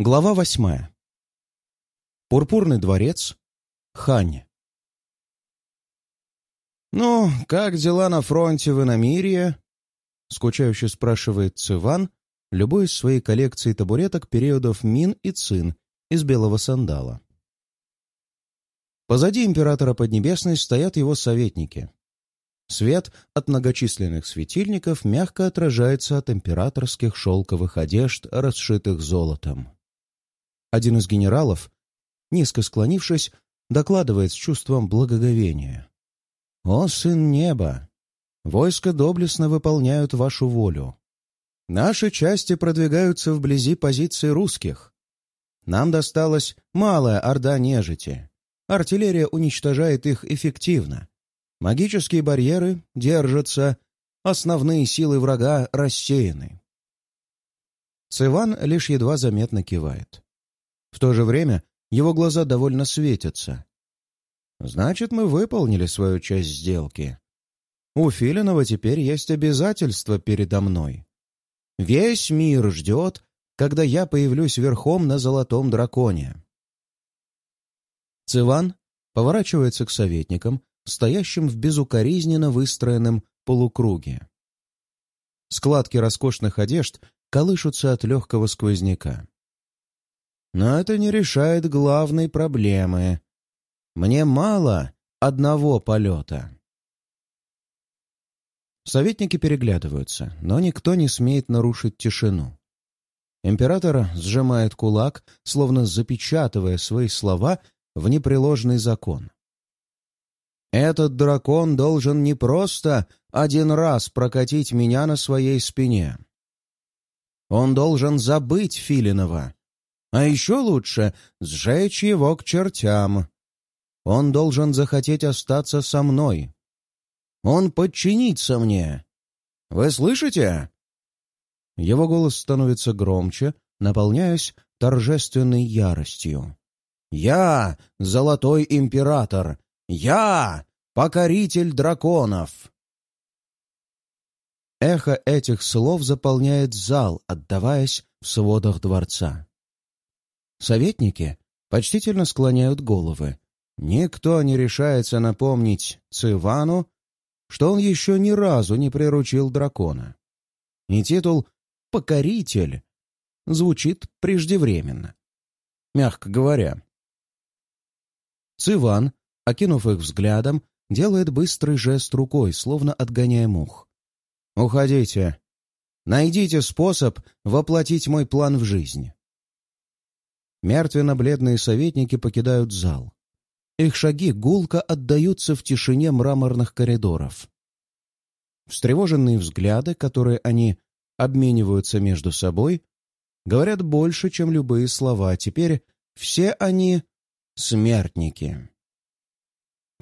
Глава восьмая. Пурпурный дворец. Хань. «Ну, как дела на фронте в иномирье?» — скучающе спрашивает Циван, любой из своей коллекции табуреток периодов Мин и Цин из белого сандала. Позади императора Поднебесной стоят его советники. Свет от многочисленных светильников мягко отражается от императорских шелковых одежд, расшитых золотом. Один из генералов, низко склонившись, докладывает с чувством благоговения. «О, сын неба! Войска доблестно выполняют вашу волю. Наши части продвигаются вблизи позиций русских. Нам досталась малая орда нежити. Артиллерия уничтожает их эффективно. Магические барьеры держатся, основные силы врага рассеяны. Циван лишь едва заметно кивает. В то же время его глаза довольно светятся. Значит, мы выполнили свою часть сделки. У Филинова теперь есть обязательства передо мной. Весь мир ждет, когда я появлюсь верхом на золотом драконе. Циван поворачивается к советникам, стоящим в безукоризненно выстроенном полукруге. Складки роскошных одежд колышутся от легкого сквозняка. Но это не решает главной проблемы. Мне мало одного полета. Советники переглядываются, но никто не смеет нарушить тишину. Император сжимает кулак, словно запечатывая свои слова в непреложный закон. «Этот дракон должен не просто один раз прокатить меня на своей спине. Он должен забыть Филинова, а еще лучше — сжечь его к чертям. Он должен захотеть остаться со мной. Он подчинится мне. Вы слышите?» Его голос становится громче, наполняясь торжественной яростью. «Я — Золотой Император! Я — Покоритель драконов!» Эхо этих слов заполняет зал, отдаваясь в сводах дворца. Советники почтительно склоняют головы. Никто не решается напомнить Цивану, что он еще ни разу не приручил дракона. И титул «покоритель» звучит преждевременно, мягко говоря. Циван, окинув их взглядом, делает быстрый жест рукой, словно отгоняя мух. «Уходите. Найдите способ воплотить мой план в жизнь». Мертвенно-бледные советники покидают зал. Их шаги гулко отдаются в тишине мраморных коридоров. Встревоженные взгляды, которые они обмениваются между собой, говорят больше, чем любые слова. Теперь все они — смертники.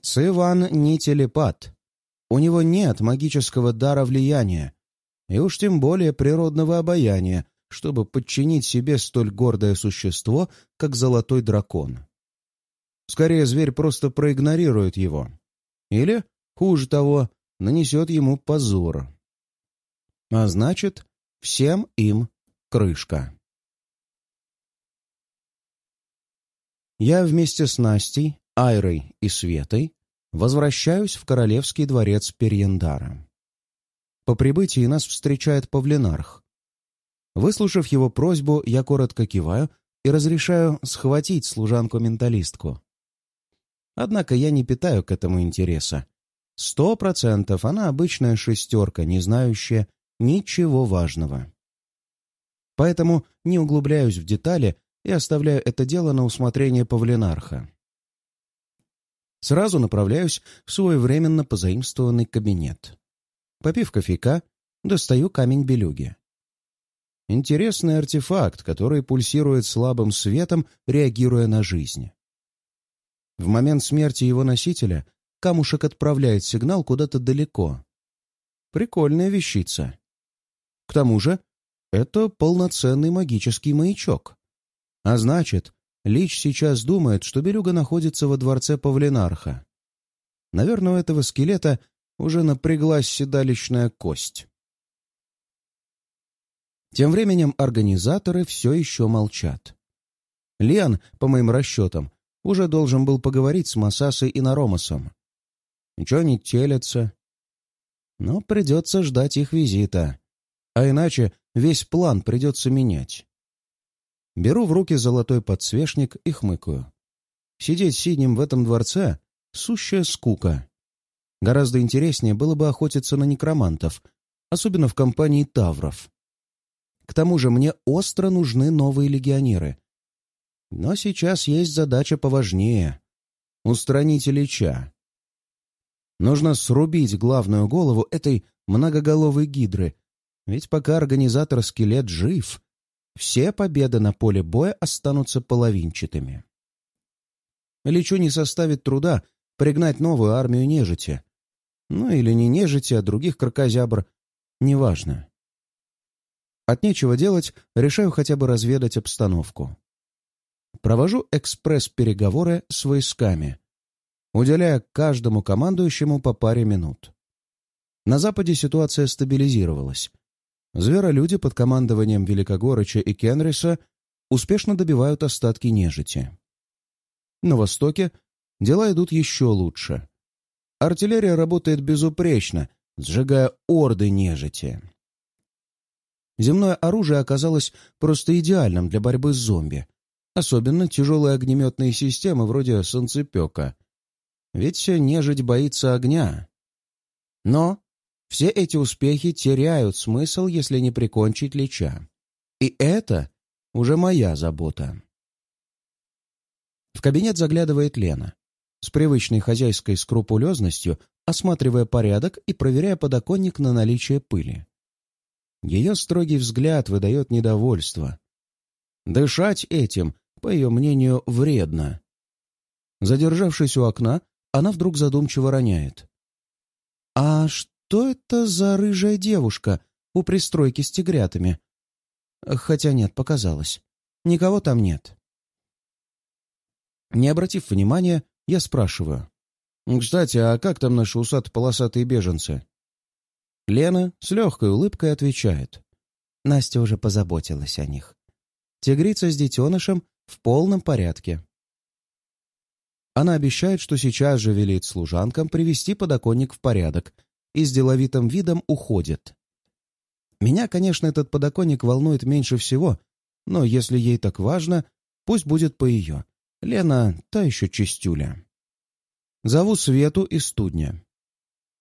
Циван не телепат. У него нет магического дара влияния, и уж тем более природного обаяния, чтобы подчинить себе столь гордое существо, как золотой дракон. Скорее, зверь просто проигнорирует его. Или, хуже того, нанесет ему позор. А значит, всем им крышка. Я вместе с Настей, Айрой и Светой возвращаюсь в королевский дворец Перьендара. По прибытии нас встречает Павленарх, Выслушав его просьбу, я коротко киваю и разрешаю схватить служанку-менталистку. Однако я не питаю к этому интереса. Сто процентов она обычная шестерка, не знающая ничего важного. Поэтому не углубляюсь в детали и оставляю это дело на усмотрение Павленарха. Сразу направляюсь в свой временно позаимствованный кабинет. Попив кофейка, достаю камень белюги. Интересный артефакт, который пульсирует слабым светом, реагируя на жизнь. В момент смерти его носителя камушек отправляет сигнал куда-то далеко. Прикольная вещица. К тому же, это полноценный магический маячок. А значит, Лич сейчас думает, что Белюга находится во дворце Павленарха. Наверное, у этого скелета уже напряглась седалищная кость. Тем временем организаторы все еще молчат. Лиан, по моим расчетам, уже должен был поговорить с Масасой и Наромасом. Ничего не телятся. Но придется ждать их визита. А иначе весь план придется менять. Беру в руки золотой подсвечник и хмыкаю. Сидеть сиднем в этом дворце — сущая скука. Гораздо интереснее было бы охотиться на некромантов, особенно в компании тавров. К тому же мне остро нужны новые легионеры. Но сейчас есть задача поважнее — устранить Ильича. Нужно срубить главную голову этой многоголовой гидры, ведь пока организатор-скелет жив, все победы на поле боя останутся половинчатыми. Личу не составит труда пригнать новую армию нежити. Ну или не нежити, а других крокозябр. Неважно. От нечего делать, решаю хотя бы разведать обстановку. Провожу экспресс-переговоры с войсками, уделяя каждому командующему по паре минут. На Западе ситуация стабилизировалась. Зверолюди под командованием Великогорыча и Кенриса успешно добивают остатки нежити. На Востоке дела идут еще лучше. Артиллерия работает безупречно, сжигая орды нежити. Земное оружие оказалось просто идеальным для борьбы с зомби, особенно тяжелые огнеметные системы вроде солнцепека. Ведь нежить боится огня. Но все эти успехи теряют смысл, если не прикончить Лича. И это уже моя забота. В кабинет заглядывает Лена. С привычной хозяйской скрупулезностью, осматривая порядок и проверяя подоконник на наличие пыли. Ее строгий взгляд выдает недовольство. Дышать этим, по ее мнению, вредно. Задержавшись у окна, она вдруг задумчиво роняет. «А что это за рыжая девушка у пристройки с тигрятами?» Хотя нет, показалось. Никого там нет. Не обратив внимания, я спрашиваю. «Кстати, а как там наши усато-полосатые беженцы?» Лена с легкой улыбкой отвечает. Настя уже позаботилась о них. Тигрица с детенышем в полном порядке. Она обещает, что сейчас же велит служанкам привести подоконник в порядок и с деловитым видом уходит. Меня, конечно, этот подоконник волнует меньше всего, но если ей так важно, пусть будет по ее. Лена — та еще чистюля. Зову Свету и Студня.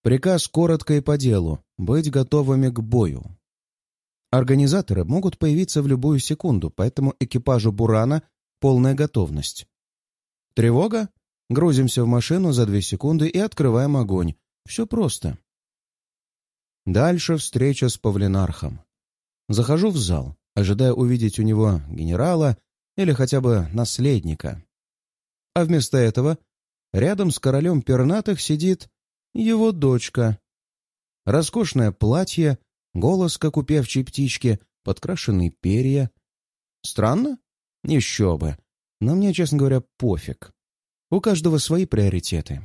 Приказ коротко и по делу — быть готовыми к бою. Организаторы могут появиться в любую секунду, поэтому экипажу «Бурана» полная готовность. Тревога? Грузимся в машину за две секунды и открываем огонь. Все просто. Дальше встреча с Павлинархом. Захожу в зал, ожидая увидеть у него генерала или хотя бы наследника. А вместо этого рядом с королем пернатых сидит его дочка. Роскошное платье, голос, как у певчей птички, подкрашенные перья. Странно? Еще бы. Но мне, честно говоря, пофиг. У каждого свои приоритеты.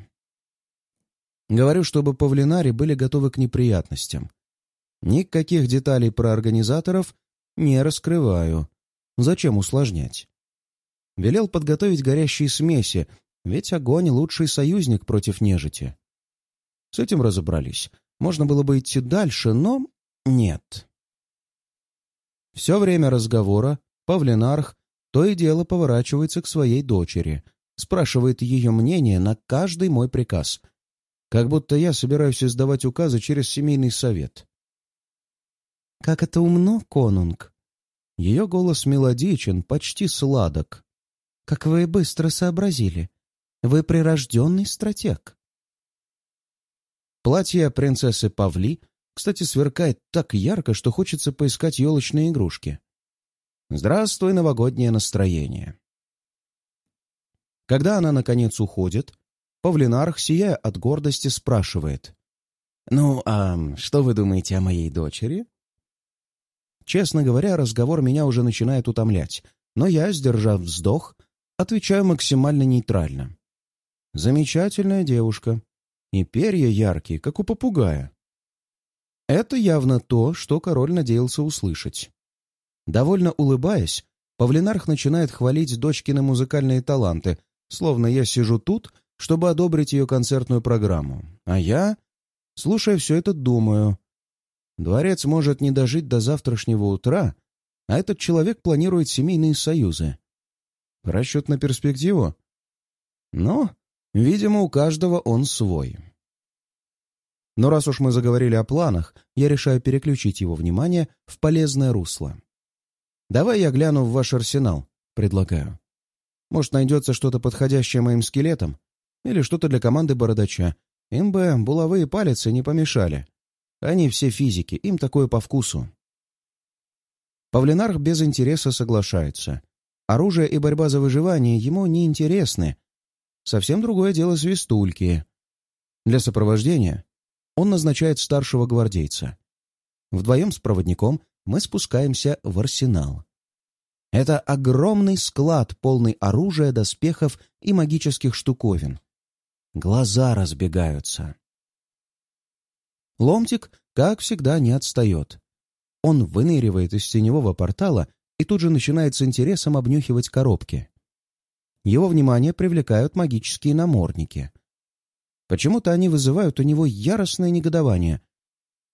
Говорю, чтобы павлинари были готовы к неприятностям. Никаких деталей про организаторов не раскрываю. Зачем усложнять? Велел подготовить горящие смеси, ведь огонь — лучший союзник против нежити. С этим разобрались. Можно было бы идти дальше, но нет. Все время разговора Павлинарх то и дело поворачивается к своей дочери, спрашивает ее мнение на каждый мой приказ, как будто я собираюсь издавать указы через семейный совет. «Как это умно, конунг!» Ее голос мелодичен, почти сладок. «Как вы быстро сообразили! Вы прирожденный стратег!» Платье принцессы Павли, кстати, сверкает так ярко, что хочется поискать елочные игрушки. Здравствуй, новогоднее настроение. Когда она, наконец, уходит, Павлинарх, сияя от гордости, спрашивает. «Ну, а что вы думаете о моей дочери?» Честно говоря, разговор меня уже начинает утомлять, но я, сдержав вздох, отвечаю максимально нейтрально. «Замечательная девушка и перья яркие, как у попугая. Это явно то, что король надеялся услышать. Довольно улыбаясь, Павлинарх начинает хвалить дочкины музыкальные таланты, словно я сижу тут, чтобы одобрить ее концертную программу. А я, слушая все это, думаю. Дворец может не дожить до завтрашнего утра, а этот человек планирует семейные союзы. Расчет на перспективу? Но, видимо, у каждого он свой. Но раз уж мы заговорили о планах, я решаю переключить его внимание в полезное русло. «Давай я гляну в ваш арсенал», — предлагаю. «Может, найдется что-то подходящее моим скелетам? Или что-то для команды бородача. Им бы булавые палицы не помешали. Они все физики, им такое по вкусу». Павлинарх без интереса соглашается. Оружие и борьба за выживание ему не интересны. Совсем другое дело свистульки. Для сопровождения он назначает старшего гвардейца. Вдвоем с проводником мы спускаемся в арсенал. Это огромный склад, полный оружия, доспехов и магических штуковин. Глаза разбегаются. Ломтик, как всегда, не отстает. Он выныривает из теневого портала и тут же начинает с интересом обнюхивать коробки. Его внимание привлекают магические намордники. Почему-то они вызывают у него яростное негодование,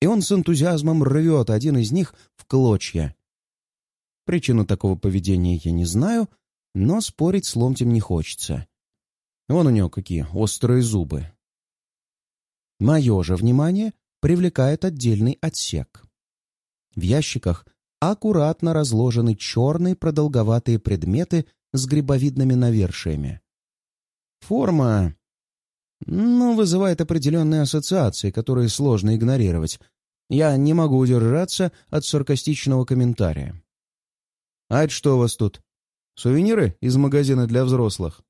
и он с энтузиазмом рвет один из них в клочья. Причину такого поведения я не знаю, но спорить с ломтем не хочется. Вон у него какие острые зубы. Мое же внимание привлекает отдельный отсек. В ящиках аккуратно разложены черные продолговатые предметы с грибовидными навершиями. Форма но вызывает определенные ассоциации, которые сложно игнорировать. Я не могу удержаться от саркастичного комментария. «А это что у вас тут? Сувениры из магазина для взрослых?»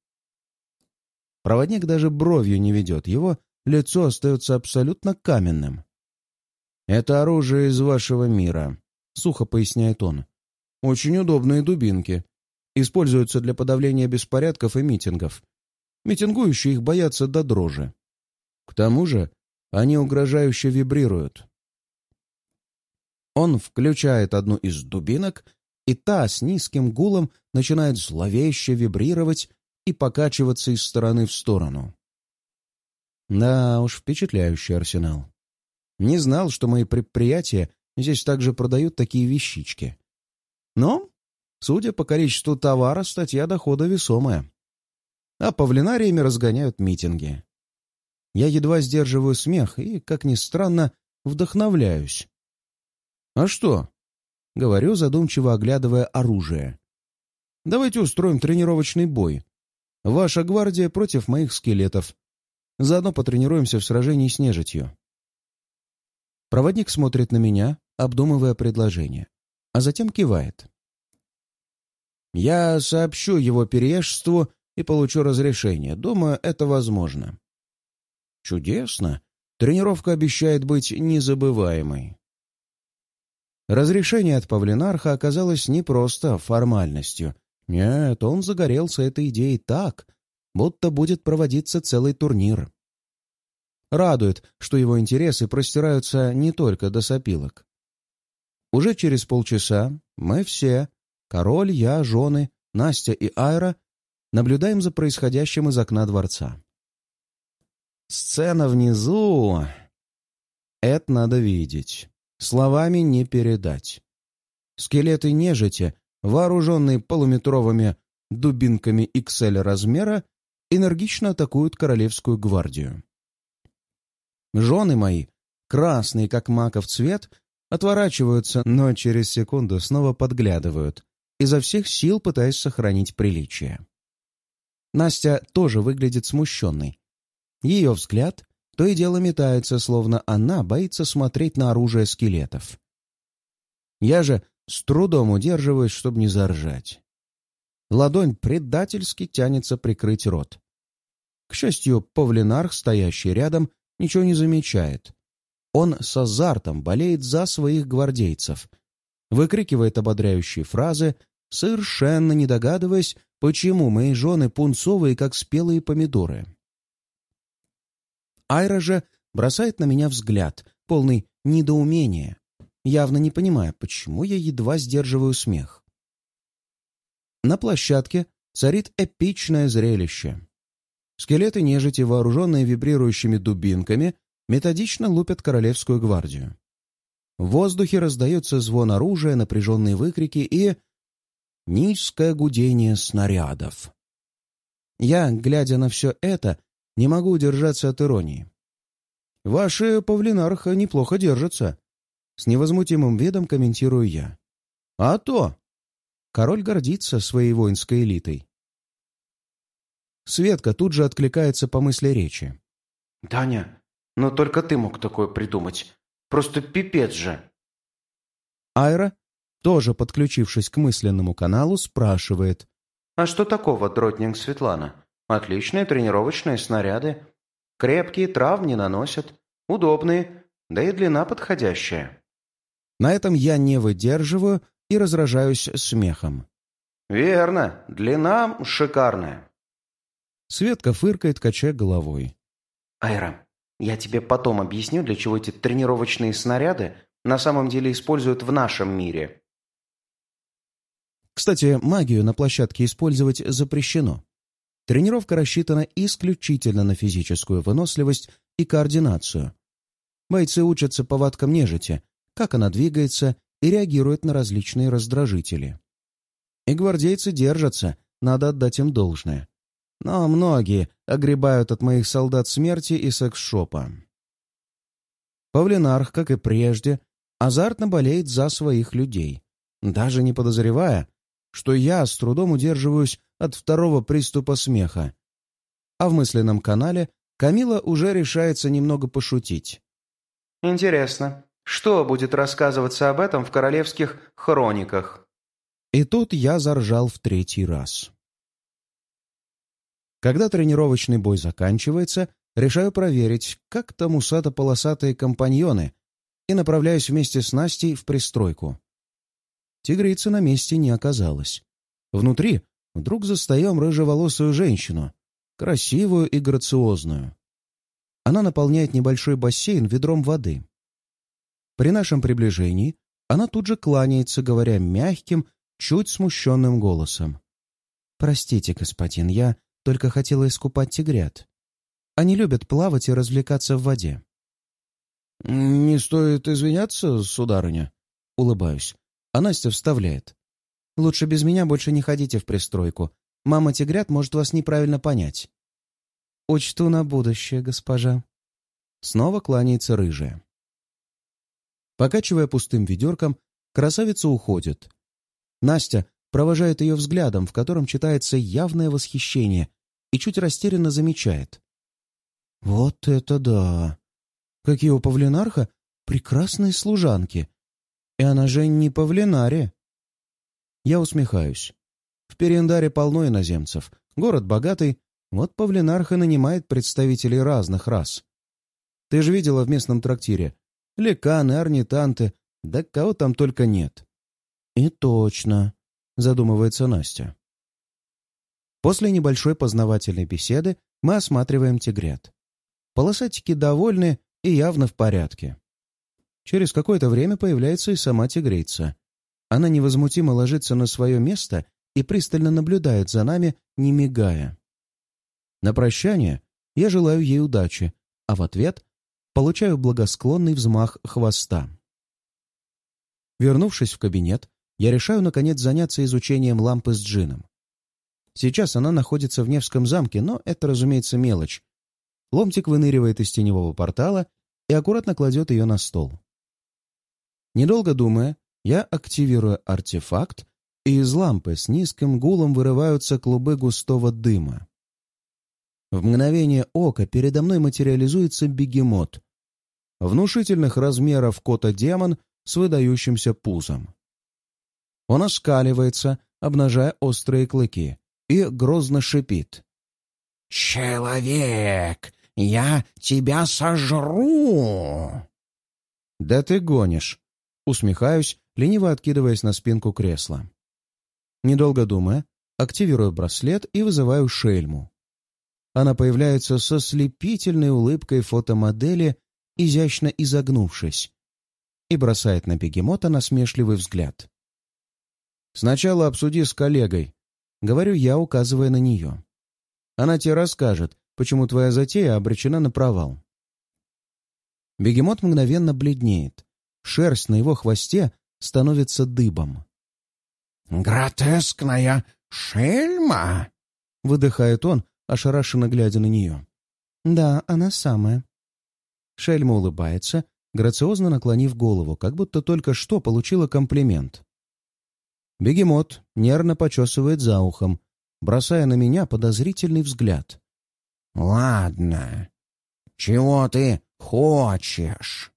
Проводник даже бровью не ведет, его лицо остается абсолютно каменным. «Это оружие из вашего мира», — сухо поясняет он. «Очень удобные дубинки. Используются для подавления беспорядков и митингов. Митингующие их боятся до дрожи. К тому же они угрожающе вибрируют. Он включает одну из дубинок, и та с низким гулом начинает зловеще вибрировать и покачиваться из стороны в сторону. Да уж, впечатляющий арсенал. Не знал, что мои предприятия здесь также продают такие вещички. Но, судя по количеству товара, статья дохода весомая а павлинариями разгоняют митинги. Я едва сдерживаю смех и, как ни странно, вдохновляюсь. «А что?» — говорю, задумчиво оглядывая оружие. «Давайте устроим тренировочный бой. Ваша гвардия против моих скелетов. Заодно потренируемся в сражении с нежитью». Проводник смотрит на меня, обдумывая предложение, а затем кивает. «Я сообщу его переежству и получу разрешение. Думаю, это возможно. Чудесно. Тренировка обещает быть незабываемой. Разрешение от Павлинарха оказалось не просто формальностью. Нет, он загорелся этой идеей так, будто будет проводиться целый турнир. Радует, что его интересы простираются не только до сопилок. Уже через полчаса мы все, король, я, жены, Настя и Айра, наблюдаем за происходящим из окна дворца. Сцена внизу... Это надо видеть. Словами не передать. Скелеты нежити, вооруженные полуметровыми дубинками XL размера, энергично атакуют королевскую гвардию. Жены мои, красные как маков цвет, отворачиваются, но через секунду снова подглядывают, изо всех сил пытаясь сохранить приличие. Настя тоже выглядит смущенной. Ее взгляд то и дело метается, словно она боится смотреть на оружие скелетов. Я же с трудом удерживаюсь, чтобы не заржать. Ладонь предательски тянется прикрыть рот. К счастью, павлинарх, стоящий рядом, ничего не замечает. Он с азартом болеет за своих гвардейцев, выкрикивает ободряющие фразы, совершенно не догадываясь, почему мои жены пунцовые, как спелые помидоры. Айра же бросает на меня взгляд, полный недоумения, явно не понимая, почему я едва сдерживаю смех. На площадке царит эпичное зрелище. Скелеты нежити, вооруженные вибрирующими дубинками, методично лупят королевскую гвардию. В воздухе раздается звон оружия, напряженные выкрики и... низкое гудение снарядов. Я, глядя на все это, не могу удержаться от иронии. «Ваши павлинарха неплохо держатся», — с невозмутимым видом комментирую я. «А то!» Король гордится своей воинской элитой. Светка тут же откликается по мысли речи. «Таня, но только ты мог такое придумать. Просто пипец же!» Айра, тоже подключившись к мысленному каналу, спрашивает. «А что такого, Дротнинг Светлана? Отличные тренировочные снаряды. Крепкие, трав не наносят. Удобные, да и длина подходящая». На этом я не выдерживаю и разражаюсь смехом. «Верно, длина шикарная». Светка фыркает, качая головой. «Айра, я тебе потом объясню, для чего эти тренировочные снаряды на самом деле используют в нашем мире». Кстати, магию на площадке использовать запрещено. Тренировка рассчитана исключительно на физическую выносливость и координацию. Бойцы учатся повадкам нежити, как она двигается и реагирует на различные раздражители. И гвардейцы держатся, надо отдать им должное. Но многие огребают от моих солдат смерти и секс-шопа. Павлинарх, как и прежде, азартно болеет за своих людей, даже не подозревая, что я с трудом удерживаюсь от второго приступа смеха. А в мысленном канале Камила уже решается немного пошутить. «Интересно, что будет рассказываться об этом в королевских хрониках?» И тут я заржал в третий раз. Когда тренировочный бой заканчивается, решаю проверить, как там усато-полосатые компаньоны, и направляюсь вместе с Настей в пристройку. Тигрицы на месте не оказалось. Внутри вдруг застаем рыжеволосую женщину, красивую и грациозную. Она наполняет небольшой бассейн ведром воды. При нашем приближении она тут же кланяется, говоря мягким, чуть смущенным голосом. «Простите, господин, я только хотела искупать тигрят. Они любят плавать и развлекаться в воде». «Не стоит извиняться, сударыня», — улыбаюсь. А Настя вставляет. «Лучше без меня больше не ходите в пристройку. Мама тигрят может вас неправильно понять». «Учту на будущее, госпожа». Снова кланяется рыжая. Покачивая пустым ведерком, красавица уходит. Настя провожает ее взглядом, в котором читается явное восхищение, и чуть растерянно замечает. «Вот это да! Какие у Павлинарха прекрасные служанки! И она же не Павлинаре!» Я усмехаюсь. В Перендаре полно иноземцев, город богатый, вот Павлинарха нанимает представителей разных рас. Ты же видела в местном трактире. Леканы, орнитанты, да кого там только нет. И точно, задумывается Настя. После небольшой познавательной беседы мы осматриваем тигрят. Полосатики довольны и явно в порядке. Через какое-то время появляется и сама тигрица. Она невозмутимо ложится на свое место и пристально наблюдает за нами, не мигая. На прощание я желаю ей удачи, а в ответ получаю благосклонный взмах хвоста. Вернувшись в кабинет, я решаю, наконец, заняться изучением лампы с джином. Сейчас она находится в Невском замке, но это, разумеется, мелочь. Ломтик выныривает из теневого портала и аккуратно кладет ее на стол. Недолго думая, я активирую артефакт, и из лампы с низким гулом вырываются клубы густого дыма. В мгновение ока передо мной материализуется бегемот, внушительных размеров кота-демон с выдающимся пузом. Он оскаливается, обнажая острые клыки, и грозно шипит. «Человек, я тебя сожру!» «Да ты гонишь!» Усмехаюсь, лениво откидываясь на спинку кресла. Недолго думая, активирую браслет и вызываю шельму. Она появляется со слепительной улыбкой фотомодели изящно изогнувшись, и бросает на бегемота насмешливый взгляд. «Сначала обсуди с коллегой, — говорю я, указывая на нее. «Она тебе расскажет, почему твоя затея обречена на провал». Бегемот мгновенно бледнеет. Шерсть на его хвосте становится дыбом. «Гротескная шельма!» — выдыхает он, ошарашенно глядя на нее. «Да, она самая». Шельма улыбается, грациозно наклонив голову, как будто только что получила комплимент. Бегемот нервно почесывает за ухом, бросая на меня подозрительный взгляд. «Ладно, чего ты хочешь?» —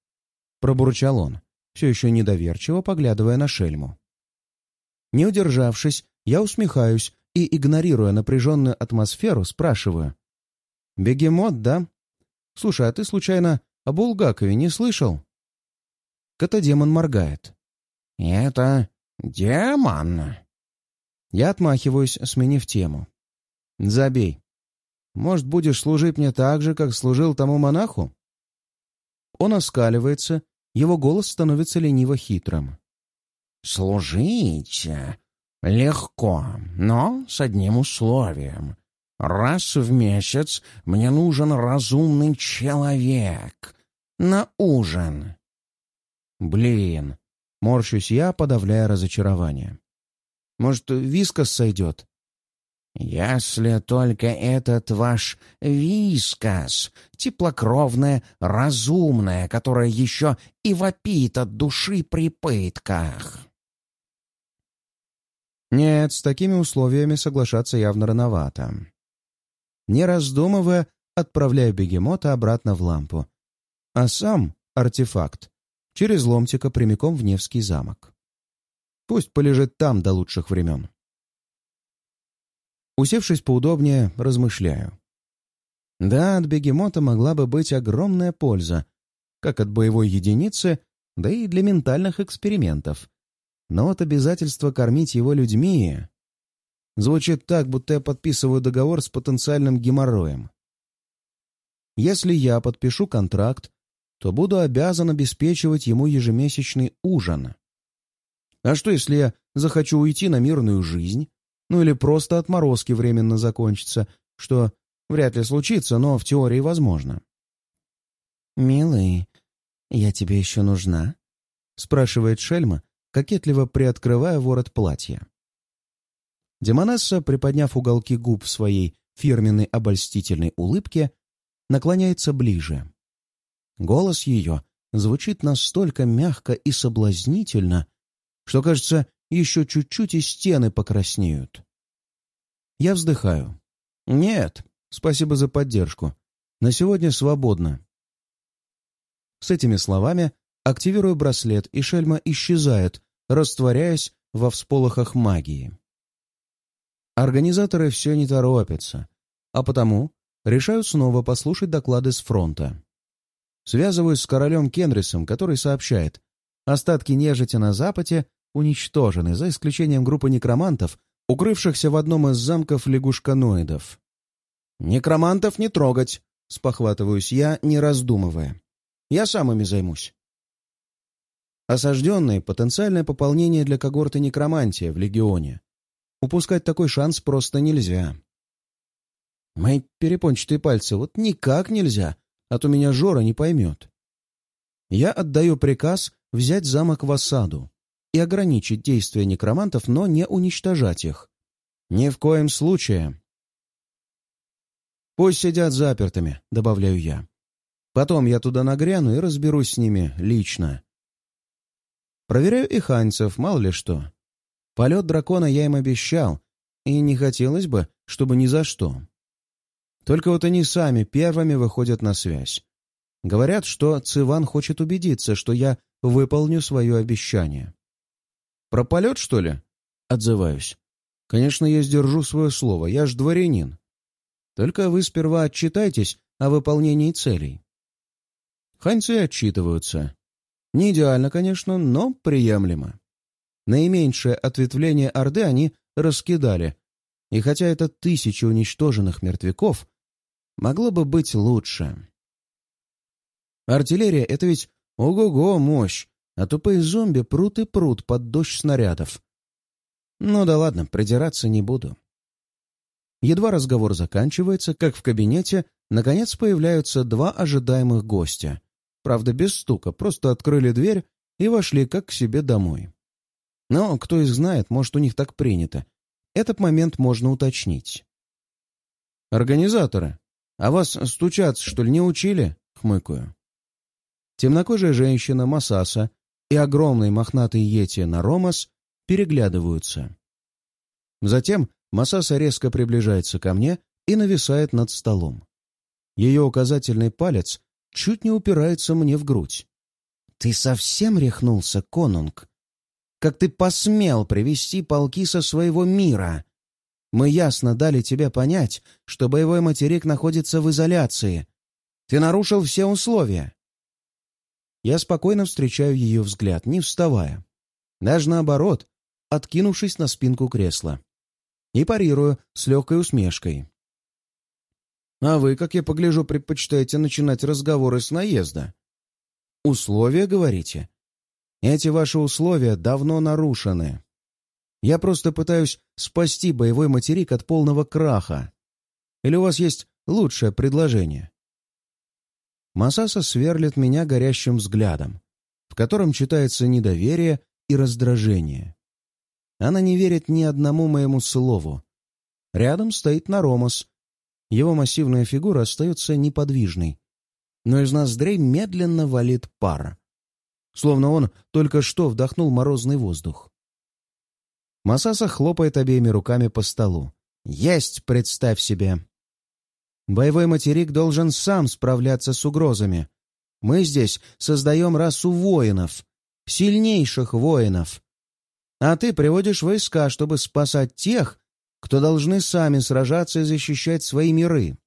пробурчал он, все еще недоверчиво поглядывая на шельму. Не удержавшись, я усмехаюсь и, игнорируя напряженную атмосферу, спрашиваю. «Бегемот, да? Слушай, а ты, случайно, о Булгакове не слышал?» Котодемон моргает. «Это демон?» Я отмахиваюсь, сменив тему. «Забей. Может, будешь служить мне так же, как служил тому монаху?» Он оскаливается, его голос становится лениво хитрым. «Служить легко, но с одним условием. Раз в месяц мне нужен разумный человек. На ужин». «Блин!» — морщусь я, подавляя разочарование. «Может, вискос сойдет?» «Если только этот ваш вискас, теплокровное, разумное, которое еще и вопит от души при пытках». Нет, с такими условиями соглашаться явно рановато. Не раздумывая, отправляю бегемота обратно в лампу. А сам артефакт через ломтика прямиком в Невский замок. Пусть полежит там до лучших времен. Усевшись поудобнее, размышляю. Да, от бегемота могла бы быть огромная польза, как от боевой единицы, да и для ментальных экспериментов. Но вот обязательство кормить его людьми... Звучит так, будто я подписываю договор с потенциальным геморроем. Если я подпишу контракт, то буду обязан обеспечивать ему ежемесячный ужин. А что, если я захочу уйти на мирную жизнь? Ну или просто отморозки временно закончатся, что вряд ли случится, но в теории возможно. «Милый, я тебе еще нужна?» — спрашивает Шельма, кокетливо приоткрывая ворот платья. Демонесса, приподняв уголки губ своей фирменной обольстительной улыбке, наклоняется ближе. Голос ее звучит настолько мягко и соблазнительно, что, кажется, еще чуть-чуть и стены покраснеют. Я вздыхаю. «Нет, спасибо за поддержку. На сегодня свободно». С этими словами Активирую браслет, и шельма исчезает, растворяясь во всполохах магии. Организаторы все не торопятся, а потому решают снова послушать доклады с фронта. Связываюсь с королем Кенрисом, который сообщает, остатки нежити на западе уничтожены, за исключением группы некромантов, укрывшихся в одном из замков лягушканоидов. «Некромантов не трогать!» — спохватываюсь я, не раздумывая. «Я сам ими займусь». Осажденные — потенциальное пополнение для когорты некромантия в Легионе. Упускать такой шанс просто нельзя. Мои перепончатые пальцы вот никак нельзя, а то меня Жора не поймет. Я отдаю приказ взять замок в осаду и ограничить действия некромантов, но не уничтожать их. Ни в коем случае. «Пусть сидят запертыми», — добавляю я. «Потом я туда нагряну и разберусь с ними лично. Проверяю и ханьцев, мало ли что. Полет дракона я им обещал, и не хотелось бы, чтобы ни за что. Только вот они сами первыми выходят на связь. Говорят, что Циван хочет убедиться, что я выполню свое обещание. «Про полет, что ли?» — отзываюсь. «Конечно, я сдержу свое слово, я ж дворянин. Только вы сперва отчитайтесь о выполнении целей». Ханьцы отчитываются. Не идеально, конечно, но приемлемо. Наименьшее ответвление Орды они раскидали, и хотя это тысячи уничтоженных мертвяков, могло бы быть лучше. Артиллерия — это ведь ого-го мощь, а тупые зомби прут и прут под дождь снарядов. Ну да ладно, придираться не буду. Едва разговор заканчивается, как в кабинете, наконец появляются два ожидаемых гостя. Правда, без стука, просто открыли дверь и вошли как к себе домой. Но кто их знает, может, у них так принято. Этот момент можно уточнить. «Организаторы, а вас стучаться, что ли, не учили?» — хмыкаю. Темнокожая женщина Масаса и огромный мохнатый йети Наромас переглядываются. Затем Масаса резко приближается ко мне и нависает над столом. Ее указательный палец чуть не упирается мне в грудь. «Ты совсем рехнулся, конунг? Как ты посмел привести полки со своего мира? Мы ясно дали тебе понять, что боевой материк находится в изоляции. Ты нарушил все условия». Я спокойно встречаю ее взгляд, не вставая. Даже наоборот, откинувшись на спинку кресла и парирую с легкой усмешкой. «А вы, как я погляжу, предпочитаете начинать разговоры с наезда?» «Условия, говорите?» «Эти ваши условия давно нарушены. Я просто пытаюсь спасти боевой материк от полного краха. Или у вас есть лучшее предложение?» Масаса сверлит меня горящим взглядом, в котором читается недоверие и раздражение. Она не верит ни одному моему слову. Рядом стоит Наромас. Его массивная фигура остается неподвижной. Но из ноздрей медленно валит пар. Словно он только что вдохнул морозный воздух. Масаса хлопает обеими руками по столу. «Есть, представь себе!» Боевой материк должен сам справляться с угрозами. Мы здесь создаем расу воинов, сильнейших воинов. А ты приводишь войска, чтобы спасать тех, кто должны сами сражаться и защищать свои миры.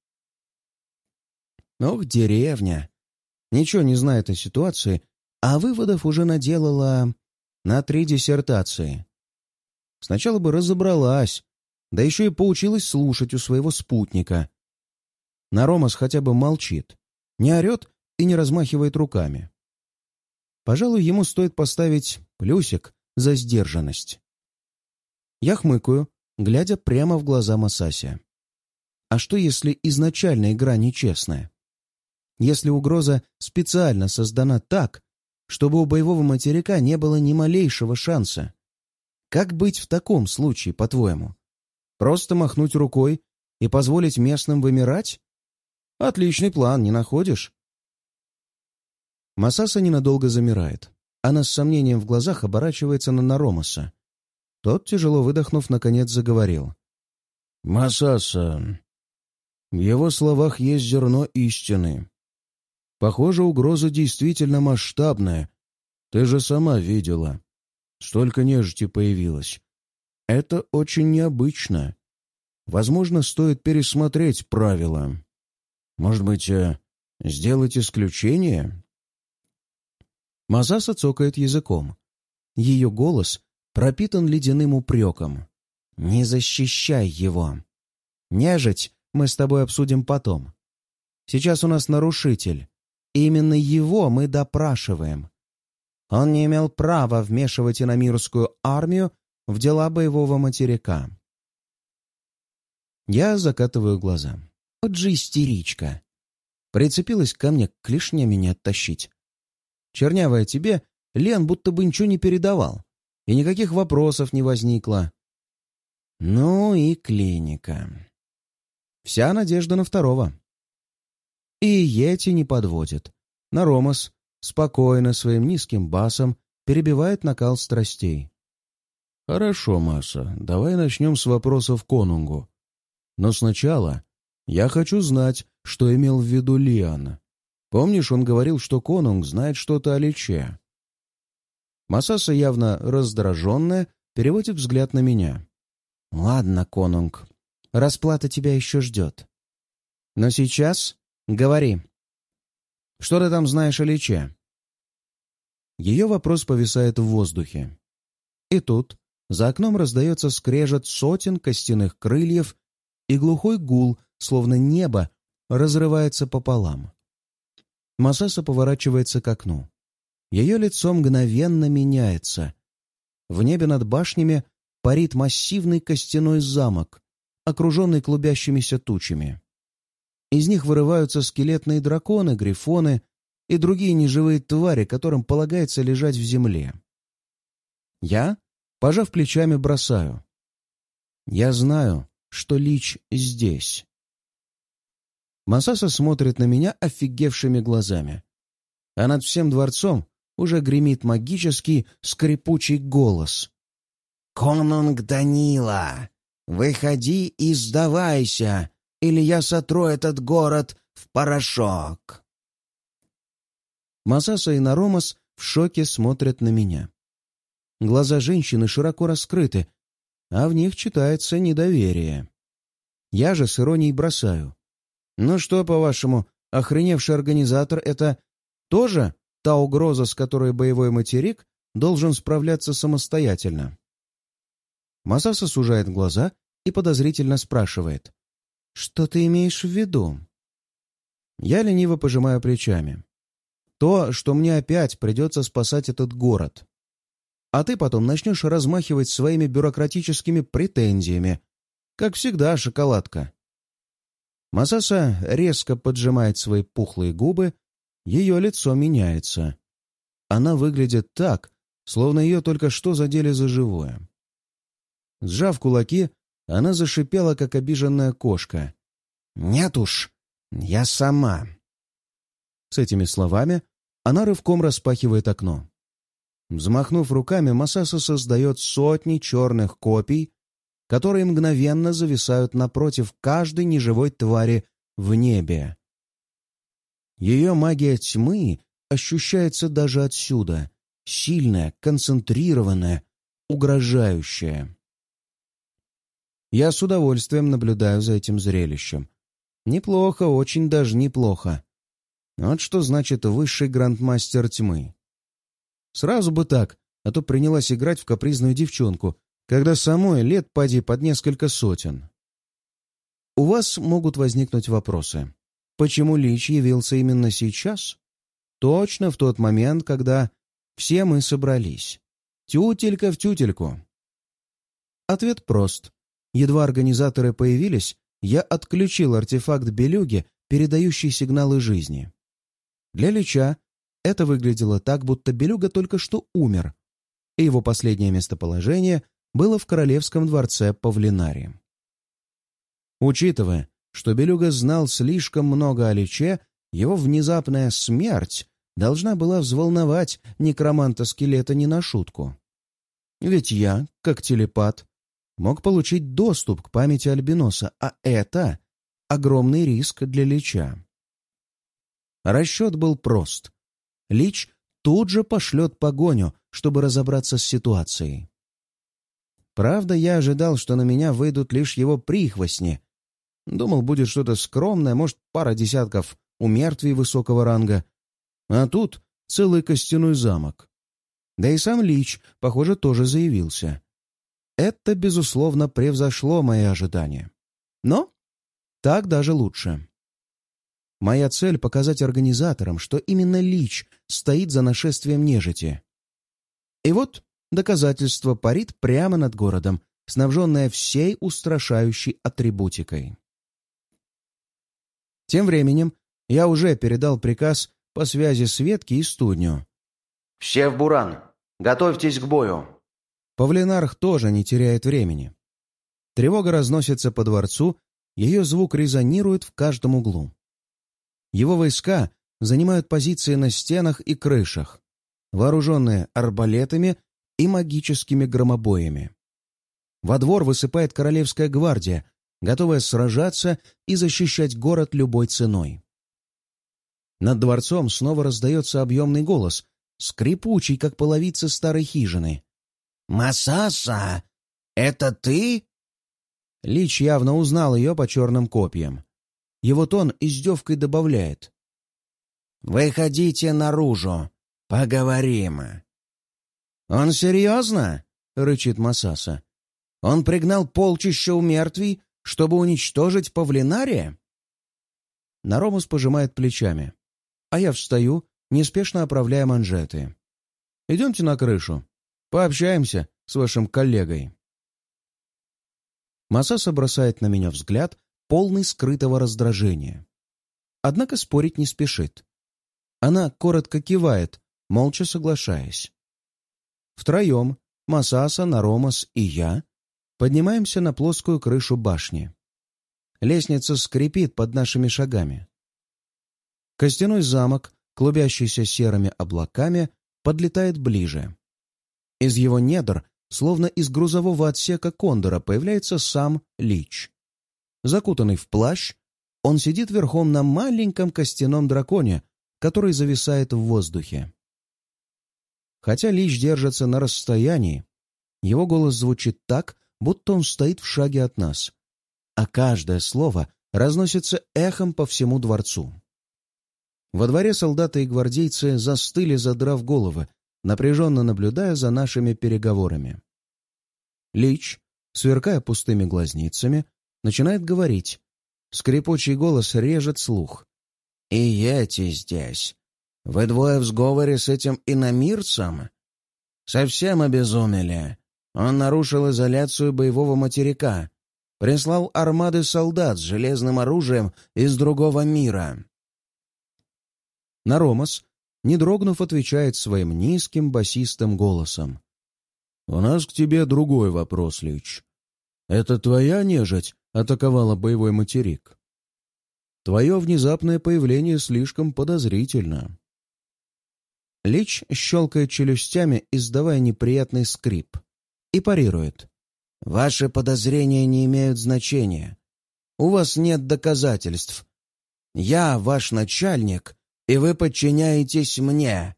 Ох, деревня. Ничего не знает о ситуации, а выводов уже наделала на три диссертации. Сначала бы разобралась, да еще и поучилась слушать у своего спутника. Наромас хотя бы молчит, не орет и не размахивает руками. Пожалуй, ему стоит поставить плюсик за сдержанность. Я хмыкаю, глядя прямо в глаза Масаси. А что, если изначально игра нечестная? Если угроза специально создана так, чтобы у боевого материка не было ни малейшего шанса? Как быть в таком случае, по-твоему? Просто махнуть рукой и позволить местным вымирать? Отличный план, не находишь? Масаса ненадолго замирает. Она с сомнением в глазах оборачивается на Наромаса. Тот, тяжело выдохнув, наконец заговорил. «Масаса, в его словах есть зерно истины. Похоже, угроза действительно масштабная. Ты же сама видела. Столько нежити появилось. Это очень необычно. Возможно, стоит пересмотреть правила. Может быть, э, сделать исключение?» Мазаса цокает языком. Ее голос пропитан ледяным упреком. «Не защищай его. Нежить мы с тобой обсудим потом. Сейчас у нас нарушитель. Именно его мы допрашиваем. Он не имел права вмешивать иномирскую армию в дела боевого материка». Я закатываю глаза. Вот же истеричка. Прицепилась ко мне клешнями не оттащить. Чернявая тебе, Лен будто бы ничего не передавал, и никаких вопросов не возникло. Ну и клиника. Вся надежда на второго. И Йети не подводит. На Ромас спокойно своим низким басом перебивает накал страстей. «Хорошо, Маша, давай начнем с вопросов конунгу. Но сначала я хочу знать, что имел в виду Лиан. Помнишь, он говорил, что конунг знает что-то о Личе?» Масаса, явно раздраженная, переводит взгляд на меня. «Ладно, конунг, расплата тебя еще ждет. Но сейчас говори. Что ты там знаешь о Личе?» Ее вопрос повисает в воздухе. И тут за окном раздается скрежет сотен костяных крыльев и глухой гул, словно небо, разрывается пополам. Масаса поворачивается к окну. Ее лицо мгновенно меняется. В небе над башнями парит массивный костяной замок, окруженный клубящимися тучами. Из них вырываются скелетные драконы, грифоны и другие неживые твари, которым полагается лежать в земле. Я, пожав плечами, бросаю. Я знаю, что Лич здесь. Масаса смотрит на меня офигевшими глазами. А над всем дворцом уже гремит магический скрипучий голос. «Конунг Данила, выходи и сдавайся, или я сотру этот город в порошок!» Масаса и Наромас в шоке смотрят на меня. Глаза женщины широко раскрыты, а в них читается недоверие. Я же с иронией бросаю. «Ну что, по-вашему, охреневший организатор — это тоже та угроза, с которой боевой материк должен справляться самостоятельно?» Масаса сужает глаза и подозрительно спрашивает. «Что ты имеешь в виду?» Я лениво пожимаю плечами. «То, что мне опять придется спасать этот город. А ты потом начнешь размахивать своими бюрократическими претензиями. Как всегда, шоколадка». Масаса резко поджимает свои пухлые губы, ее лицо меняется. Она выглядит так, словно ее только что задели за живое. Сжав кулаки, она зашипела, как обиженная кошка. «Нет уж, я сама». С этими словами она рывком распахивает окно. Взмахнув руками, Масаса создает сотни черных копий, которые мгновенно зависают напротив каждой неживой твари в небе. Ее магия тьмы ощущается даже отсюда, сильная, концентрированная, угрожающая. Я с удовольствием наблюдаю за этим зрелищем. Неплохо, очень даже неплохо. Вот что значит высший грандмастер тьмы. Сразу бы так, а то принялась играть в капризную девчонку, когда самой лет поди под несколько сотен. У вас могут возникнуть вопросы. Почему Лич явился именно сейчас? Точно в тот момент, когда все мы собрались. Тютелька в тютельку. Ответ прост. Едва организаторы появились, я отключил артефакт Белюги, передающий сигналы жизни. Для Лича это выглядело так, будто Белюга только что умер, и его последнее местоположение было в королевском дворце Павлинари. Учитывая, что Белюга знал слишком много о Личе, его внезапная смерть должна была взволновать некроманта-скелета не на шутку. Ведь я, как телепат, мог получить доступ к памяти Альбиноса, а это огромный риск для Лича. Расчет был прост. Лич тут же пошлет погоню, чтобы разобраться с ситуацией. Правда, я ожидал, что на меня выйдут лишь его прихвостни. Думал, будет что-то скромное, может, пара десятков у мертвей высокого ранга. А тут целый костяной замок. Да и сам Лич, похоже, тоже заявился. Это, безусловно, превзошло мои ожидания. Но так даже лучше. Моя цель — показать организаторам, что именно Лич стоит за нашествием нежити. И вот доказательство парит прямо над городом, снабженное всей устрашающей атрибутикой. Тем временем я уже передал приказ по связи с Ветки и Студню. «Все в Буран! Готовьтесь к бою!» Павлинарх тоже не теряет времени. Тревога разносится по дворцу, ее звук резонирует в каждом углу. Его войска занимают позиции на стенах и крышах, вооруженные арбалетами и магическими громобоями. Во двор высыпает Королевская гвардия, готовая сражаться и защищать город любой ценой. Над дворцом снова раздается объемный голос, скрипучий, как половица старой хижины. «Масаса, это ты?» Лич явно узнал ее по черным копьям. Его тон издевкой добавляет. «Выходите наружу, поговорим». «Он серьезно?» — рычит Масаса. «Он пригнал полчища у мертвей, чтобы уничтожить павлинария?» Наромус пожимает плечами, а я встаю, неспешно оправляя манжеты. «Идемте на крышу. Пообщаемся с вашим коллегой». Масаса бросает на меня взгляд, полный скрытого раздражения. Однако спорить не спешит. Она коротко кивает, молча соглашаясь. Втроем, Масаса, Наромас и я, поднимаемся на плоскую крышу башни. Лестница скрипит под нашими шагами. Костяной замок, клубящийся серыми облаками, подлетает ближе. Из его недр, словно из грузового отсека кондора, появляется сам Лич. Закутанный в плащ, он сидит верхом на маленьком костяном драконе, который зависает в воздухе. Хотя Лич держится на расстоянии, его голос звучит так, будто он стоит в шаге от нас, а каждое слово разносится эхом по всему дворцу. Во дворе солдаты и гвардейцы застыли, задрав головы, напряженно наблюдая за нашими переговорами. Лич, сверкая пустыми глазницами, начинает говорить. Скрипучий голос режет слух. «И эти здесь. Вы двое в сговоре с этим иномирцем? Совсем обезумели. Он нарушил изоляцию боевого материка, прислал армады солдат с железным оружием из другого мира. Наромас, не дрогнув, отвечает своим низким басистым голосом. «У нас к тебе другой вопрос, Лич. Это твоя нежить атаковала боевой материк? Твое внезапное появление слишком подозрительно». Лич щелкает челюстями, издавая неприятный скрип и парирует. «Ваши подозрения не имеют значения. У вас нет доказательств. Я ваш начальник, и вы подчиняетесь мне».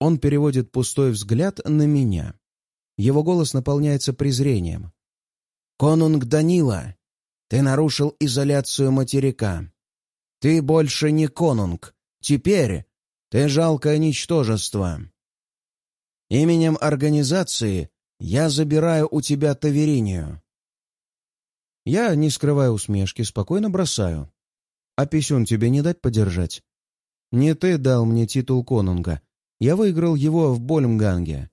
Он переводит пустой взгляд на меня. Его голос наполняется презрением. «Конунг Данила, ты нарушил изоляцию материка. Ты больше не конунг. Теперь ты жалкое ничтожество. Именем организации я забираю у тебя Таверинию. Я, не скрывая усмешки, спокойно бросаю. А писюн тебе не дать подержать? Не ты дал мне титул конунга. Я выиграл его в Больмганге.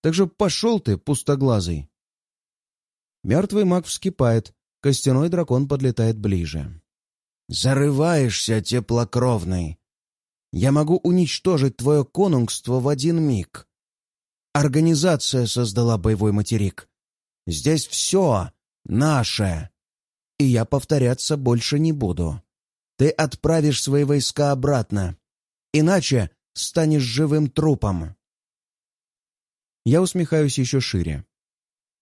Так же пошел ты, пустоглазый. Мертвый маг вскипает, костяной дракон подлетает ближе. «Зарываешься, теплокровный! Я могу уничтожить твое конунгство в один миг. Организация создала боевой материк. Здесь все наше. И я повторяться больше не буду. Ты отправишь свои войска обратно. Иначе станешь живым трупом. Я усмехаюсь еще шире.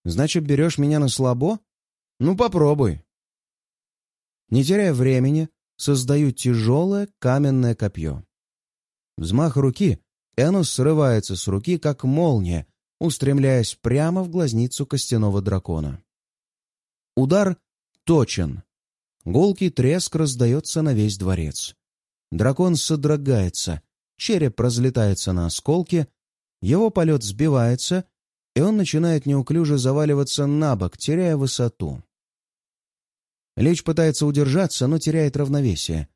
Значит, берешь меня на слабо? Ну, попробуй. Не теряя времени, создаю тяжелое каменное копье. Взмах руки, и оно срывается с руки, как молния, устремляясь прямо в глазницу костяного дракона. Удар точен. Гулкий треск раздается на весь дворец. Дракон содрогается, череп разлетается на осколки, его полет сбивается, и он начинает неуклюже заваливаться на бок, теряя высоту. Лич пытается удержаться, но теряет равновесие.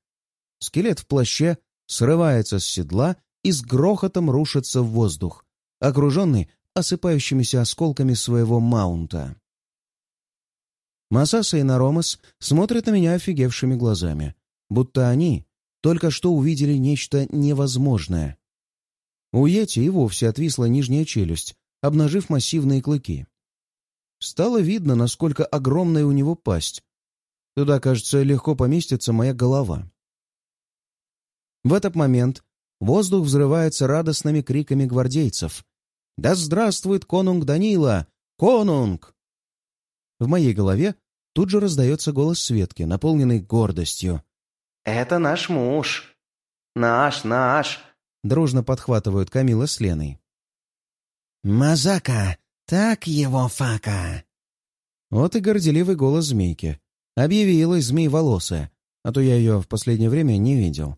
Скелет в плаще срывается с седла и с грохотом рушится в воздух, окруженный осыпающимися осколками своего маунта. Масаса и Наромас смотрят на меня офигевшими глазами, будто они только что увидели нечто невозможное. У Йети и вовсе отвисла нижняя челюсть, обнажив массивные клыки. Стало видно, насколько огромная у него пасть. Туда, кажется, легко поместится моя голова. В этот момент Воздух взрывается радостными криками гвардейцев. «Да здравствует конунг Данила! Конунг!» В моей голове тут же раздается голос Светки, наполненный гордостью. «Это наш муж! Наш, наш!» Дружно подхватывают Камила с Леной. «Мазака! Так его фака!» Вот и горделивый голос змейки. Объявилась змей-волосая, а то я ее в последнее время не видел.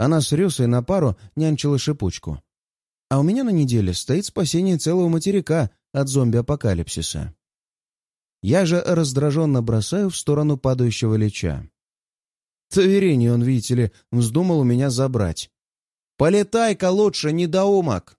Она с Рюсой на пару нянчила шипучку. А у меня на неделе стоит спасение целого материка от зомби-апокалипсиса. Я же раздраженно бросаю в сторону падающего леча. Таверение он, видите ли, вздумал у меня забрать. «Полетай-ка лучше, недоумок!»